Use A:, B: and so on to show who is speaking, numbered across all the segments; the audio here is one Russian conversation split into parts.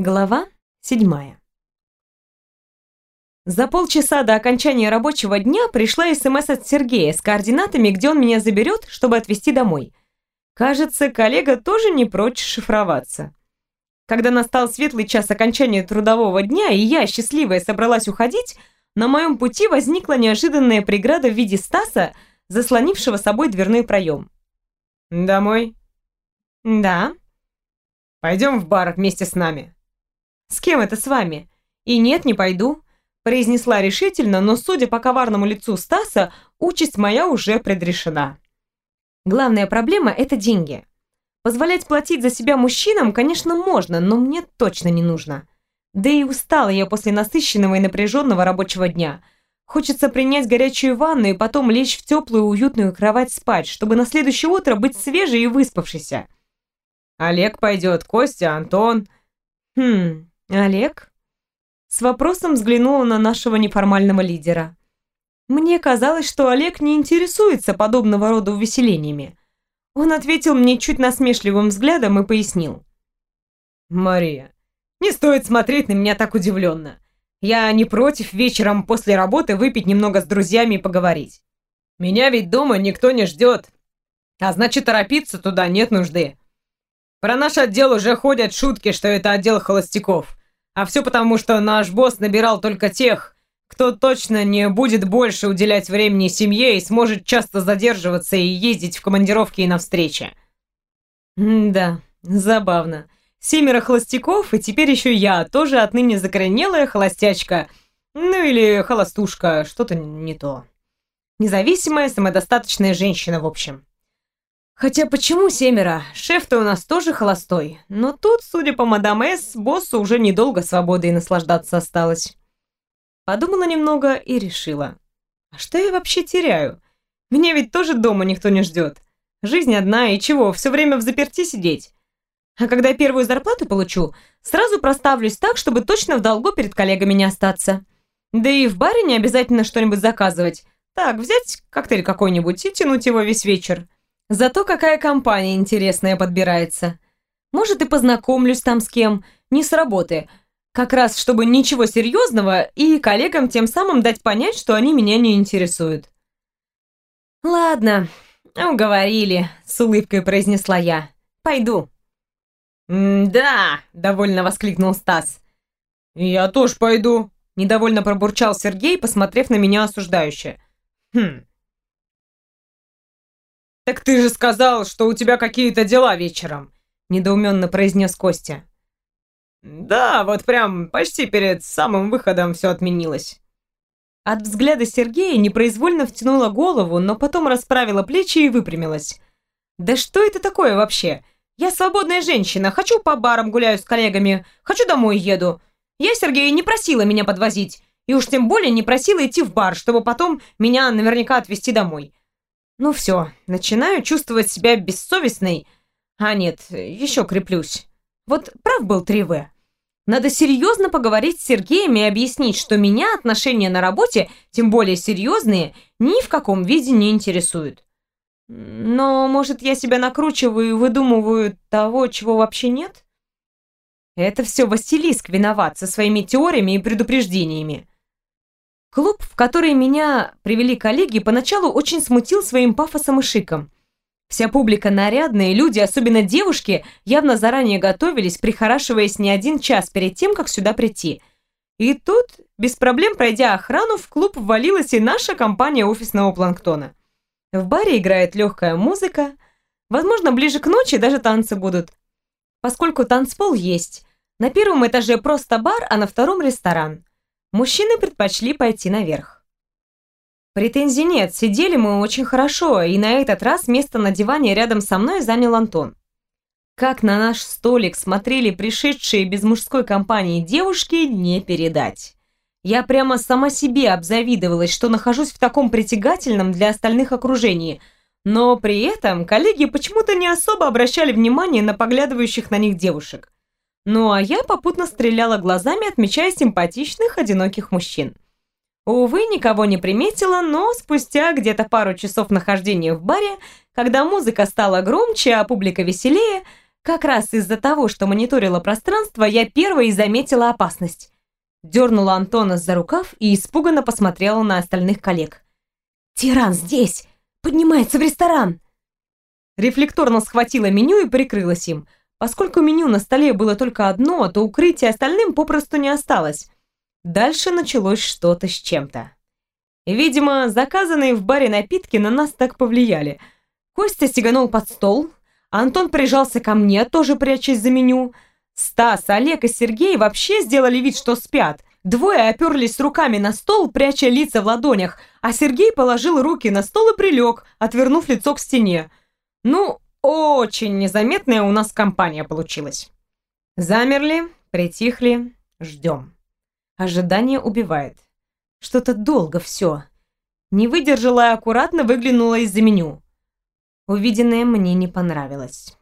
A: Глава седьмая. За полчаса до окончания рабочего дня пришла СМС от Сергея с координатами, где он меня заберет, чтобы отвезти домой. Кажется, коллега тоже не прочь шифроваться. Когда настал светлый час окончания трудового дня, и я, счастливая, собралась уходить, на моем пути возникла неожиданная преграда в виде Стаса, заслонившего собой дверной проем.
B: «Домой?»
A: «Да».
B: «Пойдем в бар вместе с нами».
A: «С кем это с вами?» «И нет, не пойду», – произнесла решительно, но, судя по коварному лицу Стаса, участь моя уже предрешена. Главная проблема – это деньги. Позволять платить за себя мужчинам, конечно, можно, но мне точно не нужно. Да и устала я после насыщенного и напряженного рабочего дня. Хочется принять горячую ванну и потом лечь в теплую уютную кровать спать, чтобы на следующее утро быть свежей и выспавшейся.
B: Олег пойдет, Костя, Антон.
A: Хм, Олег? С вопросом взглянула на нашего неформального лидера. Мне казалось, что Олег не интересуется подобного рода увеселениями. Он ответил мне чуть насмешливым взглядом и пояснил.
B: «Мария, не стоит смотреть на меня так удивленно. Я не против вечером после работы выпить немного с друзьями и поговорить. Меня ведь дома никто не ждет, а значит торопиться туда нет нужды. Про наш отдел уже ходят шутки, что это отдел холостяков. А все потому, что наш босс набирал только тех, кто точно не будет больше уделять времени семье и сможет часто задерживаться и ездить в командировки и на встречи.
A: да, забавно. Семеро холостяков, и теперь еще я, тоже отныне закоренелая холостячка. Ну или холостушка, что-то не то. Независимая, самодостаточная женщина, в общем. Хотя почему семеро? Шеф-то у нас тоже холостой. Но тут, судя по мадам С, боссу уже недолго свободой наслаждаться осталось. Подумала немного и решила. А что я вообще теряю? Меня ведь тоже дома никто не ждет. Жизнь одна, и чего, все время в заперти сидеть? А когда первую зарплату получу, сразу проставлюсь так, чтобы точно в долгу перед коллегами не остаться. Да и в баре не обязательно что-нибудь заказывать. Так, взять коктейль какой-нибудь и тянуть его весь вечер. Зато какая компания интересная подбирается. Может, и познакомлюсь там с кем, не с работы. Как раз, чтобы ничего серьезного, и коллегам тем самым дать понять, что они меня не интересуют. «Ладно, уговорили», — с улыбкой произнесла я. «Пойду».
B: «Да», — довольно воскликнул Стас. «Я тоже пойду», — недовольно пробурчал Сергей, посмотрев на меня осуждающе. «Хм, «Так ты же сказал, что у тебя какие-то дела вечером», — недоуменно произнес Костя. «Да, вот прям почти перед самым выходом все отменилось».
A: От взгляда Сергея непроизвольно втянула голову, но потом расправила плечи и выпрямилась. «Да что это такое вообще? Я свободная женщина, хочу по барам гуляю с коллегами, хочу домой еду. Я Сергея не просила меня подвозить, и уж тем более не просила идти в бар, чтобы потом меня наверняка отвезти домой. Ну все, начинаю чувствовать себя бессовестной. А нет, еще креплюсь. Вот прав был 3В. Надо серьезно поговорить с Сергеем и объяснить, что меня отношения на работе, тем более серьезные, ни в каком виде не интересуют. Но, может, я себя накручиваю и выдумываю того, чего вообще нет? Это все Василиск виноват со своими теориями и предупреждениями. Клуб, в который меня привели коллеги, поначалу очень смутил своим пафосом и шиком. Вся публика нарядная, люди, особенно девушки, явно заранее готовились, прихорашиваясь не один час перед тем, как сюда прийти. И тут, без проблем пройдя охрану, в клуб ввалилась и наша компания офисного планктона. В баре играет легкая музыка. Возможно, ближе к ночи даже танцы будут. Поскольку танцпол есть. На первом этаже просто бар, а на втором ресторан. Мужчины предпочли пойти наверх. Претензий нет, сидели мы очень хорошо, и на этот раз место на диване рядом со мной занял Антон. Как на наш столик смотрели пришедшие без мужской компании девушки, не передать. Я прямо сама себе обзавидовалась, что нахожусь в таком притягательном для остальных окружении, но при этом коллеги почему-то не особо обращали внимание на поглядывающих на них девушек. Ну а я попутно стреляла глазами, отмечая симпатичных, одиноких мужчин. Увы, никого не приметила, но спустя где-то пару часов нахождения в баре, когда музыка стала громче, а публика веселее, Как раз из-за того, что мониторила пространство, я первой заметила опасность. Дернула Антона за рукав и испуганно посмотрела на остальных коллег. «Тиран здесь! Поднимается в ресторан!» Рефлекторно схватила меню и прикрылась им. Поскольку меню на столе было только одно, то укрытия остальным попросту не осталось. Дальше началось что-то с чем-то. Видимо, заказанные в баре напитки на нас так повлияли. Костя стеганул под стол, Антон прижался ко мне, тоже прячась за меню. Стас, Олег и Сергей вообще сделали вид, что спят. Двое оперлись руками на стол, пряча лица в ладонях, а Сергей положил руки на стол и прилег, отвернув лицо к стене. Ну, очень незаметная у нас компания получилась. Замерли, притихли, ждем. Ожидание убивает. Что-то долго все. Не выдержала и аккуратно выглянула из-за меню. Увиденное мне не понравилось.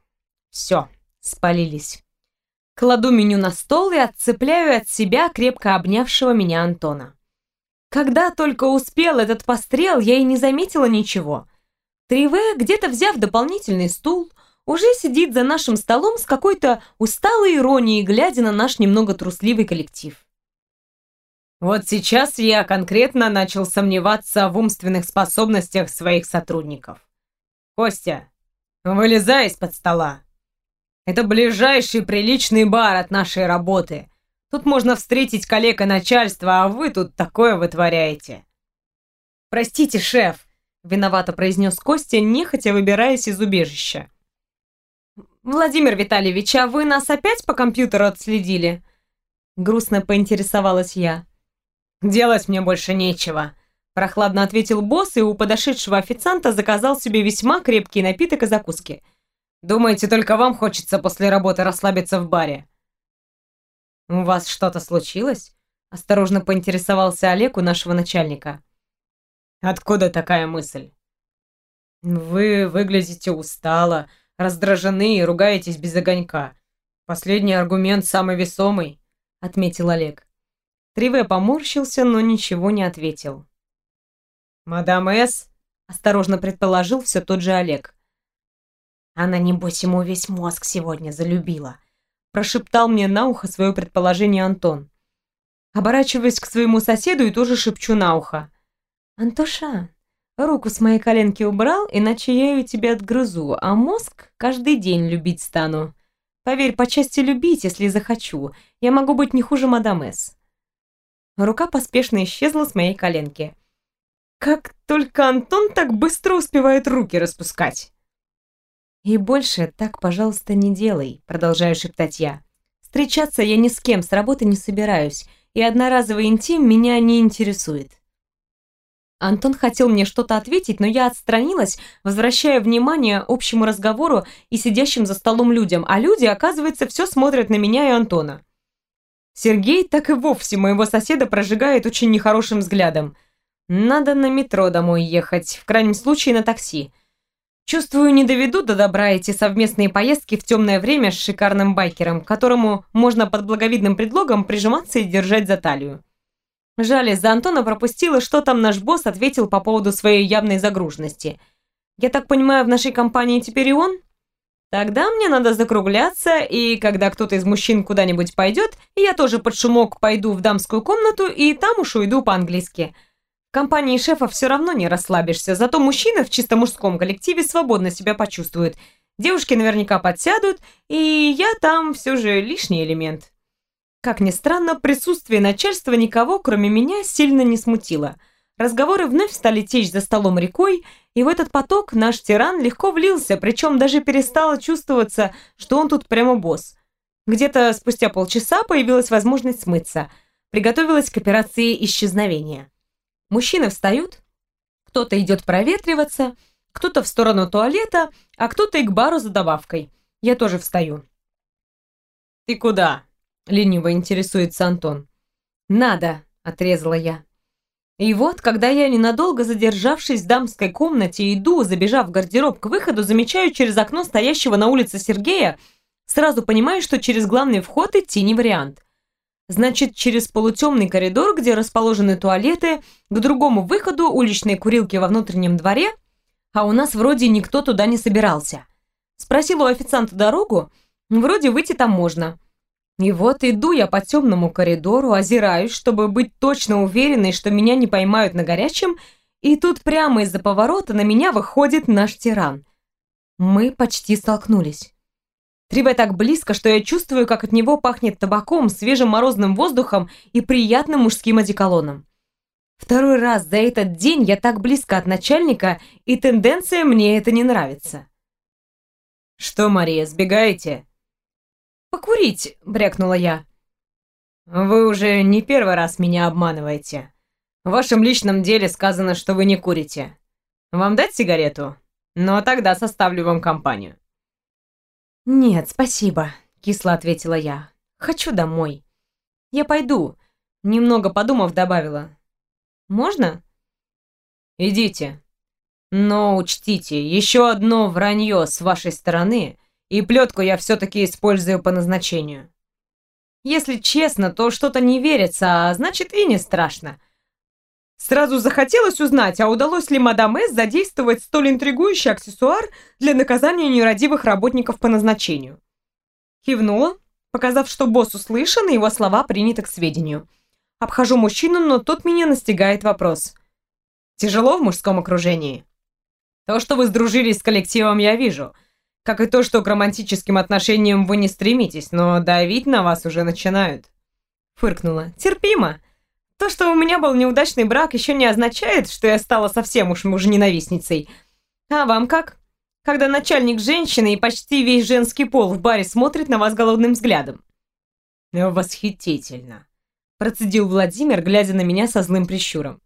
A: Все, спалились. Кладу меню на стол и отцепляю от себя крепко обнявшего меня Антона. Когда только успел этот пострел, я и не заметила ничего. Триве, где-то взяв дополнительный стул, уже сидит за нашим столом с какой-то усталой иронией, глядя на наш немного трусливый коллектив. Вот сейчас я конкретно начал сомневаться в умственных способностях своих сотрудников. Костя, вылезай из-под стола. Это ближайший приличный бар от нашей работы. Тут можно встретить коллег и начальства, а вы тут такое вытворяете. Простите, шеф, виновато произнес Костя, нехотя выбираясь из убежища. Владимир Витальевич, а вы нас опять по компьютеру отследили? Грустно поинтересовалась я. Делать мне больше нечего, прохладно ответил босс и у подошедшего официанта заказал себе весьма крепкий напиток и закуски. Думаете, только вам хочется после работы расслабиться в баре? У вас что-то случилось? Осторожно поинтересовался Олег у нашего начальника. Откуда такая мысль? Вы выглядите устало, раздражены и ругаетесь без огонька. Последний аргумент самый весомый, отметил Олег. Триве поморщился, но ничего не ответил. «Мадам С?» – осторожно предположил все тот же Олег. Она, небось, ему весь мозг сегодня залюбила. Прошептал мне на ухо свое предположение Антон. Оборачиваясь к своему соседу и тоже шепчу на ухо. «Антоша, руку с моей коленки убрал, иначе я ее тебе отгрызу, а мозг каждый день любить стану. Поверь, по части любить, если захочу. Я могу быть не хуже мадам С». Рука поспешно исчезла с моей коленки. Как только Антон так быстро успевает руки распускать. «И больше так, пожалуйста, не делай», — продолжаю шептать я. «Встречаться я ни с кем с работы не собираюсь, и одноразовый интим меня не интересует». Антон хотел мне что-то ответить, но я отстранилась, возвращая внимание общему разговору и сидящим за столом людям, а люди, оказывается, все смотрят на меня и Антона. Сергей так и вовсе моего соседа прожигает очень нехорошим взглядом. Надо на метро домой ехать, в крайнем случае на такси. Чувствую, не доведу до добра эти совместные поездки в темное время с шикарным байкером, которому можно под благовидным предлогом прижиматься и держать за талию. Жаль, из-за Антона пропустила, что там наш босс ответил по поводу своей явной загруженности. Я так понимаю, в нашей компании теперь и он? Тогда мне надо закругляться, и когда кто-то из мужчин куда-нибудь пойдет, я тоже под шумок пойду в дамскую комнату и там уж уйду по-английски – компании шефа все равно не расслабишься, зато мужчины в чисто мужском коллективе свободно себя почувствуют. Девушки наверняка подсядут, и я там все же лишний элемент. Как ни странно, присутствие начальства никого, кроме меня, сильно не смутило. Разговоры вновь стали течь за столом рекой, и в этот поток наш тиран легко влился, причем даже перестало чувствоваться, что он тут прямо босс. Где-то спустя полчаса появилась возможность смыться. Приготовилась к операции исчезновения. Мужчины встают, кто-то идет проветриваться, кто-то в сторону туалета, а кто-то и к бару за добавкой. Я тоже встаю. «Ты куда?» — лениво интересуется Антон. «Надо», — отрезала я. И вот, когда я, ненадолго задержавшись в дамской комнате, иду, забежав в гардероб к выходу, замечаю через окно стоящего на улице Сергея, сразу понимаю, что через главный вход идти не вариант. Значит, через полутемный коридор, где расположены туалеты, к другому выходу уличной курилки во внутреннем дворе, а у нас вроде никто туда не собирался. Спросила у официанта дорогу, Вроде выйти там можно. И вот иду я по темному коридору, озираюсь, чтобы быть точно уверенной, что меня не поймают на горячем, и тут прямо из-за поворота на меня выходит наш тиран. Мы почти столкнулись. Триве так близко, что я чувствую, как от него пахнет табаком, свежим морозным воздухом и приятным мужским одеколоном. Второй раз за этот день я так близко от начальника, и тенденция мне это не нравится.
B: «Что, Мария, сбегаете?»
A: «Покурить», — брякнула я.
B: «Вы уже не первый раз меня обманываете. В вашем личном деле сказано, что вы не курите. Вам дать сигарету? Но тогда составлю вам компанию».
A: «Нет, спасибо», — кисло ответила я. «Хочу домой. Я пойду», — немного подумав, добавила. «Можно?»
B: «Идите. Но учтите, еще одно вранье с вашей стороны, и плетку я все-таки использую по назначению».
A: «Если честно, то что-то не верится, а значит и не страшно». Сразу захотелось узнать, а удалось ли мадам С задействовать столь интригующий аксессуар для наказания нерадивых работников по назначению. Кивнула, показав, что босс услышан и его слова приняты к сведению. Обхожу мужчину, но тот меня настигает вопрос.
B: «Тяжело в мужском окружении?» «То, что вы сдружились с коллективом, я вижу. Как и то, что к романтическим отношениям вы не стремитесь, но давить на вас уже начинают».
A: Фыркнула. «Терпимо. То, что у меня был неудачный брак, еще не означает, что я стала совсем уж мужененавистницей. А вам как? Когда начальник женщины и почти весь женский пол в баре смотрит на вас голодным взглядом.
B: Восхитительно. Процедил Владимир, глядя на меня со злым прищуром.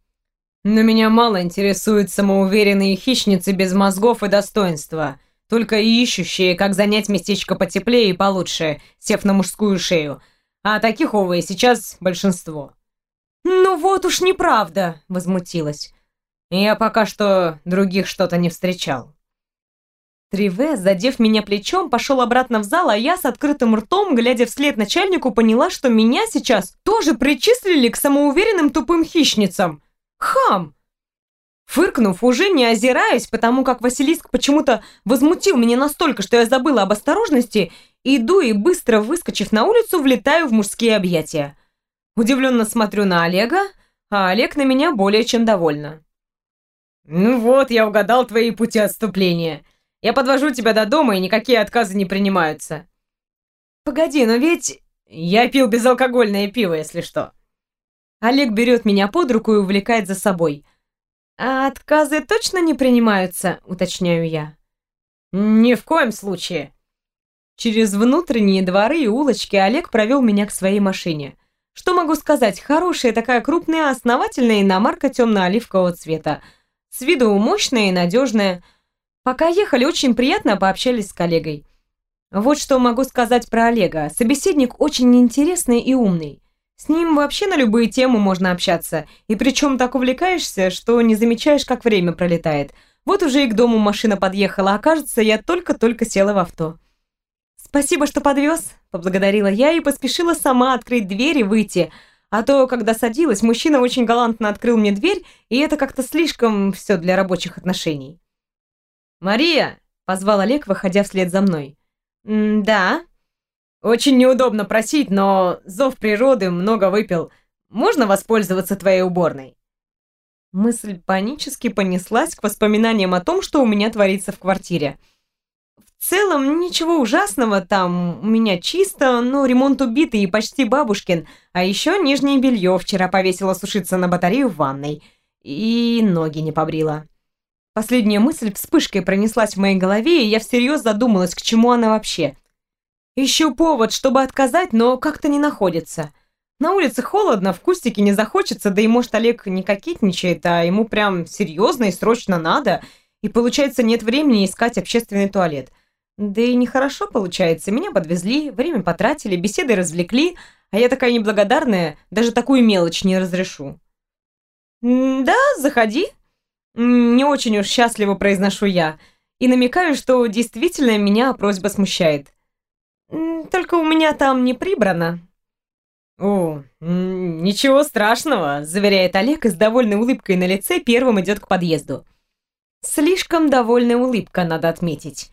B: Но меня мало интересуют самоуверенные хищницы без мозгов и достоинства, только ищущие, как занять местечко потеплее и получше, сев на мужскую шею. А таких, увы, сейчас большинство.
A: «Ну вот уж неправда!» — возмутилась.
B: «Я пока что других что-то не встречал».
A: Триве, задев меня плечом, пошел обратно в зал, а я с открытым ртом, глядя вслед начальнику, поняла, что меня сейчас тоже причислили к самоуверенным тупым хищницам. Хам! Фыркнув, уже не озираясь, потому как Василиск почему-то возмутил меня настолько, что я забыла об осторожности, иду и, быстро выскочив на улицу, влетаю в мужские объятия. Удивленно смотрю на Олега, а Олег на меня более чем довольна.
B: «Ну вот, я угадал твои пути отступления. Я подвожу тебя до дома, и никакие отказы не принимаются».
A: «Погоди, но ведь...»
B: «Я пил безалкогольное пиво, если что».
A: Олег берет меня под руку и увлекает за собой. «А отказы точно не принимаются?» — уточняю я.
B: «Ни в коем случае».
A: Через внутренние дворы и улочки Олег провел меня к своей машине. Что могу сказать? Хорошая такая крупная, основательная иномарка темно-оливкового цвета. С виду мощная и надежная. Пока ехали, очень приятно пообщались с коллегой. Вот что могу сказать про Олега. Собеседник очень интересный и умный. С ним вообще на любые темы можно общаться. И причем так увлекаешься, что не замечаешь, как время пролетает. Вот уже и к дому машина подъехала, а кажется, я только-только села в авто. «Спасибо, что подвез», — поблагодарила я и поспешила сама открыть дверь и выйти. А то, когда садилась, мужчина очень галантно открыл мне дверь, и это как-то слишком все для рабочих отношений.
B: «Мария!» — позвал Олег, выходя вслед за мной.
A: «Да».
B: «Очень неудобно просить, но зов природы много выпил. Можно воспользоваться твоей уборной?»
A: Мысль панически понеслась к воспоминаниям о том, что у меня творится в квартире. В целом, ничего ужасного, там у меня чисто, но ремонт убитый и почти бабушкин, а еще нижнее белье вчера повесила сушиться на батарею в ванной. И ноги не побрила. Последняя мысль вспышкой пронеслась в моей голове, и я всерьез задумалась, к чему она вообще. Ищу повод, чтобы отказать, но как-то не находится. На улице холодно, в кустике не захочется, да и может Олег не кокетничает, а ему прям серьезно и срочно надо, и получается нет времени искать общественный туалет. Да и нехорошо получается. Меня подвезли, время потратили, беседы развлекли, а я такая неблагодарная, даже такую мелочь не разрешу. «Да, заходи». Не очень уж счастливо произношу я и намекаю, что действительно меня просьба смущает. Только у меня там не прибрано.
B: «О, ничего страшного», — заверяет Олег и с довольной улыбкой на лице первым идет к подъезду.
A: Слишком довольная улыбка, надо отметить.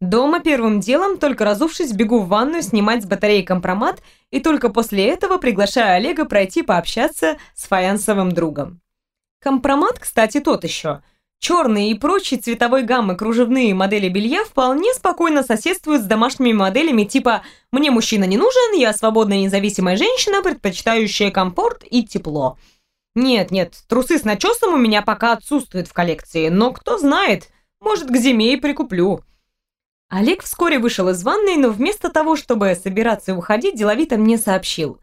A: Дома первым делом, только разувшись, бегу в ванную снимать с батареи компромат и только после этого приглашаю Олега пройти пообщаться с фаянсовым другом. Компромат, кстати, тот еще. Черные и прочие цветовой гаммы кружевные модели белья вполне спокойно соседствуют с домашними моделями типа «мне мужчина не нужен, я свободная независимая женщина, предпочитающая комфорт и тепло». Нет, нет, трусы с начесом у меня пока отсутствуют в коллекции, но кто знает, может, к зиме и прикуплю. Олег вскоре вышел из ванной, но вместо того, чтобы собираться и уходить, деловито мне сообщил.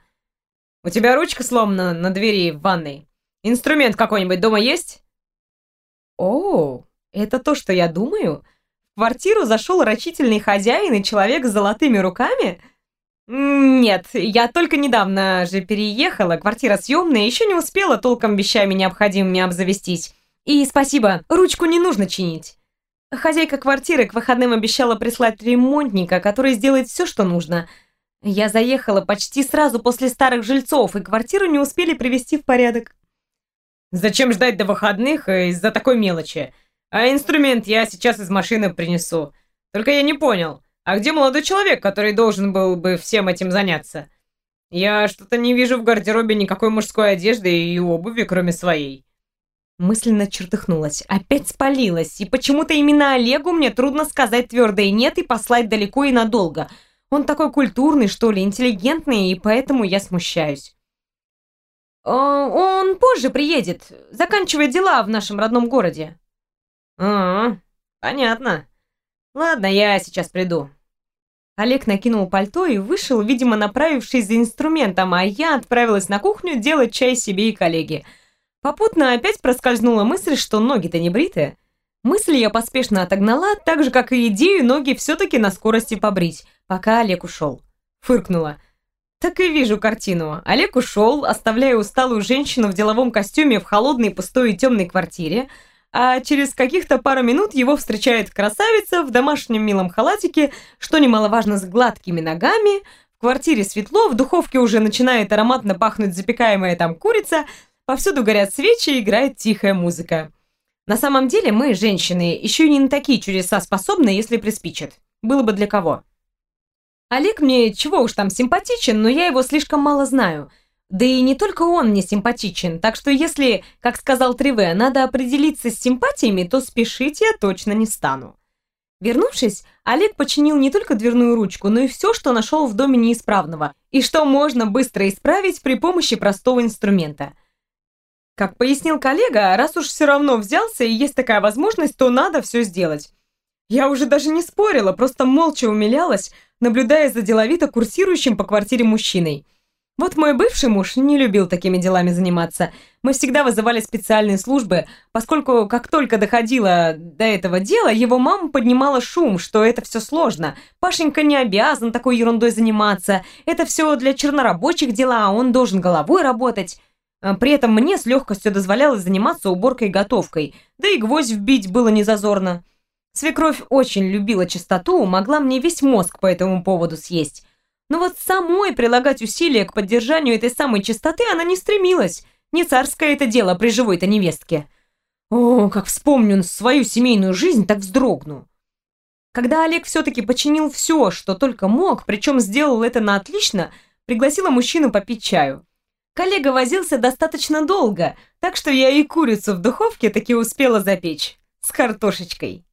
A: «У тебя ручка сломана на двери в ванной. Инструмент какой-нибудь дома есть?» «О, это то, что я думаю? В квартиру зашел рачительный хозяин и человек с золотыми руками?» «Нет, я только недавно же переехала, квартира съемная, еще не успела толком вещами необходимыми обзавестись. И спасибо, ручку не нужно чинить. Хозяйка квартиры к выходным обещала прислать ремонтника, который сделает все, что нужно. Я заехала почти сразу после старых жильцов, и квартиру не успели привести в порядок.
B: Зачем ждать до выходных из-за такой мелочи? А инструмент я сейчас из машины принесу. Только я не понял, а где молодой человек, который должен был бы всем этим заняться? Я что-то не вижу в гардеробе никакой мужской одежды и обуви, кроме своей.
A: Мысленно чертыхнулась. Опять спалилась. И почему-то именно Олегу мне трудно сказать твердое «нет» и послать далеко и надолго. Он такой культурный, что ли, интеллигентный, и поэтому я смущаюсь. «Он позже приедет, заканчивает дела в нашем родном городе».
B: «А, понятно. Ладно, я сейчас приду».
A: Олег накинул пальто и вышел, видимо, направившись за инструментом, а я отправилась на кухню делать чай себе и коллеге – Попутно опять проскользнула мысль, что ноги-то не бритые. Мысль я поспешно отогнала, так же, как и идею ноги все-таки на скорости побрить, пока Олег ушел. Фыркнула. Так и вижу картину. Олег ушел, оставляя усталую женщину в деловом костюме в холодной, пустой и темной квартире, а через каких-то пару минут его встречает красавица в домашнем милом халатике, что немаловажно с гладкими ногами, в квартире светло, в духовке уже начинает ароматно пахнуть запекаемая там курица – Повсюду горят свечи и играет тихая музыка. На самом деле мы, женщины, еще не на такие чудеса способны, если приспичат. Было бы для кого. Олег мне чего уж там симпатичен, но я его слишком мало знаю. Да и не только он мне симпатичен, так что если, как сказал Триве, надо определиться с симпатиями, то спешить я точно не стану. Вернувшись, Олег починил не только дверную ручку, но и все, что нашел в доме неисправного, и что можно быстро исправить при помощи простого инструмента. Как пояснил коллега, раз уж все равно взялся и есть такая возможность, то надо все сделать. Я уже даже не спорила, просто молча умилялась, наблюдая за деловито курсирующим по квартире мужчиной. Вот мой бывший муж не любил такими делами заниматься. Мы всегда вызывали специальные службы, поскольку как только доходило до этого дела, его мама поднимала шум, что это все сложно. Пашенька не обязан такой ерундой заниматься. Это все для чернорабочих дела, а он должен головой работать. А, при этом мне с легкостью дозволялось заниматься уборкой и готовкой, да и гвоздь вбить было не зазорно. Свекровь очень любила чистоту, могла мне весь мозг по этому поводу съесть. Но вот самой прилагать усилия к поддержанию этой самой чистоты она не стремилась. Не царское это дело при живой-то невестке. О, как вспомню свою семейную жизнь, так вздрогну. Когда Олег все-таки починил все, что только мог, причем сделал это на отлично, пригласила мужчину попить чаю. Коллега возился достаточно долго, так что я и курицу в духовке таки успела запечь. С картошечкой.